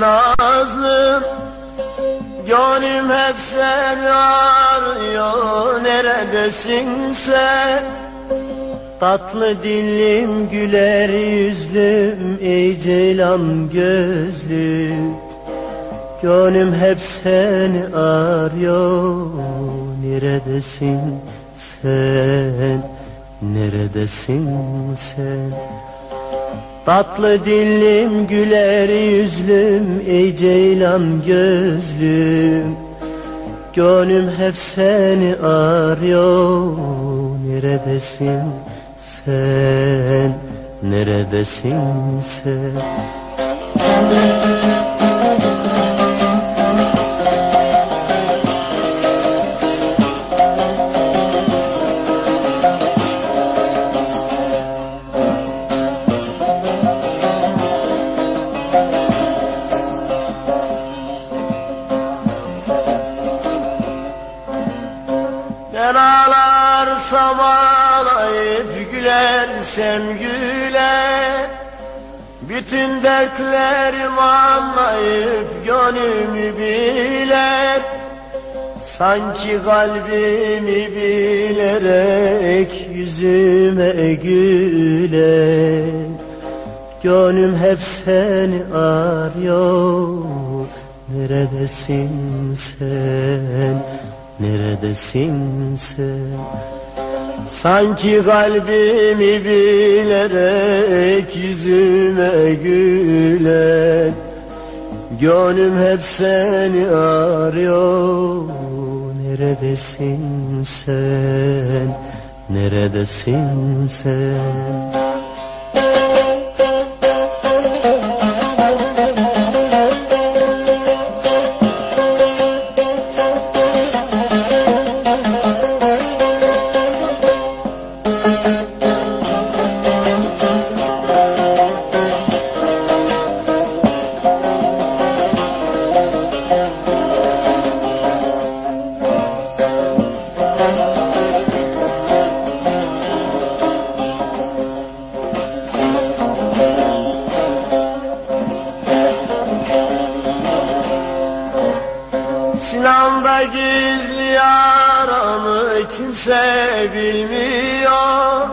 nazlım Gönlüm hep seni arıyor. Neredesin sen? Tatlı dilim güler yüzlüm Ey ceylan gözlüm. Gönlüm hep seni arıyor. Neredesin sen? Neredesin sen Tatlı dilim güler yüzlüm Ey ceylan gözlüm. Gönlüm hep seni arıyor Neredesin sen Neredesin sen gülersem güler Bütün dertlerimi anlayıp gönlümü biler Sanki kalbimi bilerek yüzüme güler Gönlüm hep seni arıyor. Neredesin sen? Neredesin sen Sanki kalbimi bilerek yüzüme güler. Gönlüm hep seni arıyor. Neredesin sen? Neredesin sen Sinan'da gizli yaramı kimse bilmiyor.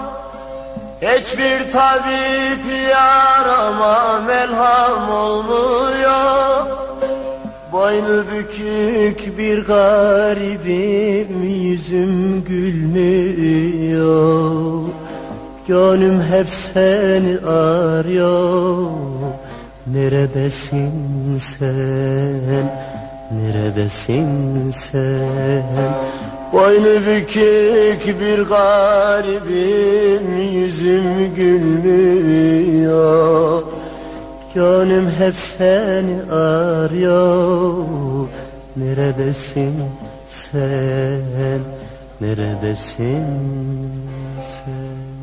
Hiçbir tabip yarama melham olmuyor. Boynu bükük bir garibim yüzüm gülmüyor. Gönlüm hep seni arıyor. Neredesin sen Neredesin sen? Boynu bükük bir garibim Yüzüm gülmüyor. Gönlüm hep seni arıyor. Neredesin sen? Neredesin sen